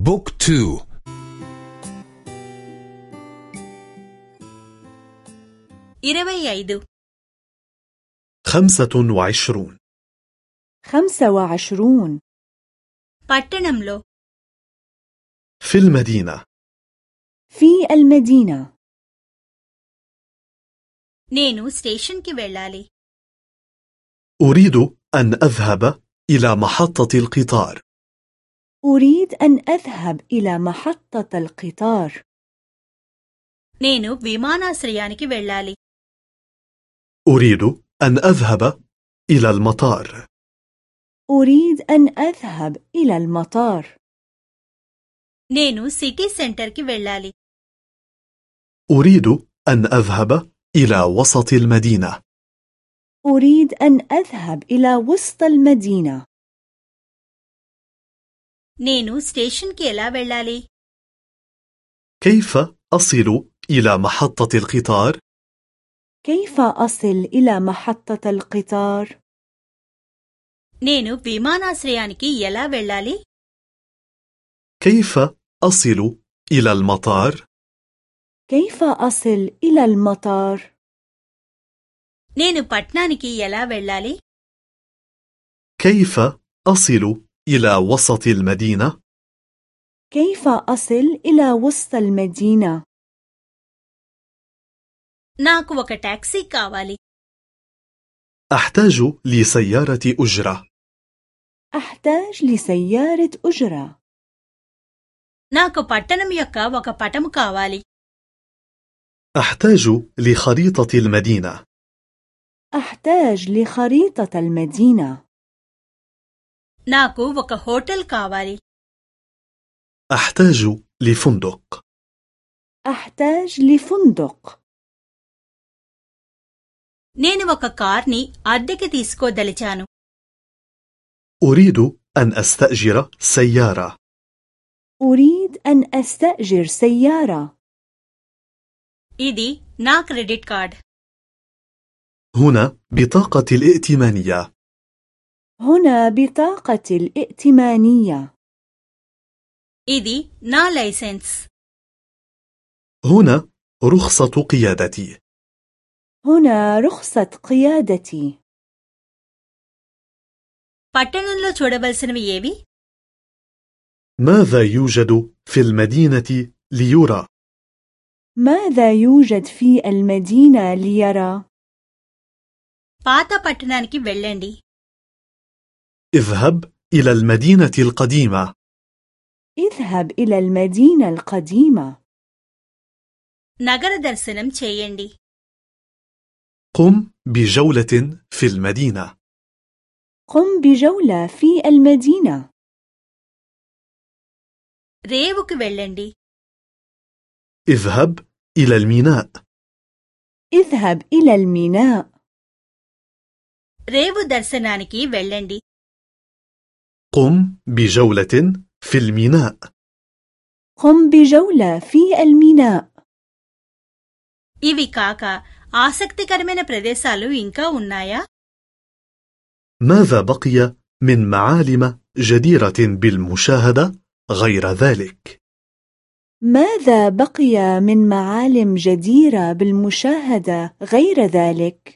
بوك تو ఇరవై ఐదు خمسة وعشرون خمسة وعشرون పట్టణంలో في المدينة في المدينة నేను స్టేషన్కి వెళ్ళాలి أريد أن أذهب إلى محطة القطار أريد أن أذهب إلى محطة القطار నేను విమానాశ్రయానికి వెళ్ళాలి أريد أن أذهب إلى المطار أريد أن أذهب إلى المطار నేను సిటీ సెంటర్కి వెళ్ళాలి أريد أن أذهب إلى وسط المدينة أريد أن أذهب إلى وسط المدينة నేను స్టేషన్కి ఎలా వెళ్ళాలి كيف أصل إلى محطة القطار؟ كيف أصل إلى محطة القطار؟ నేను విమానాశ్రయానికి ఎలా వెళ్ళాలి كيف أصل إلى المطار؟ كيف أصل إلى المطار؟ నేను పట్నానికి ఎలా వెళ్ళాలి كيف أصل إلى وسط المدينة؟ كيف أصل إلى وسط المدينة؟ నాకు ఒక టాక్సీ కావాలి أحتاج لسيارة أجرة أحتاج لسيارة أجرة నాకు పట్టణం యొక్క ఒక పటము కావాలి أحتاج لخريطة المدينة أحتاج لخريطة المدينة నాకు ఒక హోటల్ కావాలి أحتاج لفندق أحتاج لفندق నేను ఒక కార్ని అద్దెకి తీసుకోదలిచాను أريد أن أستأجر سيارة أريد أن أستأجر سيارة ఇది నా క్రెడిట్ కార్డ్ هنا بطاقة الائتمانية هنا بطاقة الائتمانية ఇది నా లైసెన్స్ هنا رخصة قيادتي هنا رخصة قيادتي పట్టణంలో చూడవలసినవి ఏవి ماذا يوجد في المدينة ليرى؟ ماذا يوجد في المدينة ليرى؟ పాత పట్టణానికి వెళ్ళండి اذهب إلى المدينة القديمة اذهب إلى المدينة القديمة నగర దర్శనం చేయండి قم بجولة في المدينة قم بجولة في المدينة రేవుకు వెళ్ళండి اذهب إلى الميناء اذهب إلى الميناء రేవు దర్శనానికి వెళ్ళండి قم بجولة في الميناء قم بجولة في الميناء ఇవి కాక ఆసక్తికరమైన ప్రదేశాలు ఇంకా ఉన్నాయా ماذا بقي من معالم جديرة بالمشاهدة غير ذلك؟ ماذا بقي من معالم جديرة بالمشاهدة غير ذلك؟